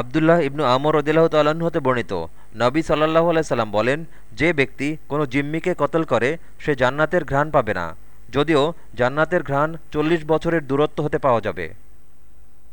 আবদুল্লাহ ইবনু আমর রদিল্লাহ তাল্লাহ্ন হতে বর্ণিত। নবী সাল্লাহ আলাইসাল্লাম বলেন, যে ব্যক্তি কোনো জিম্মিকে কতল করে, সে জান্নাতের ঘ্রাণ পাবে না। যদিও জান্নাতের ঘ্রাণ চল্লিশ বছরের দূরত্ব হতে পাওয়া যাবে।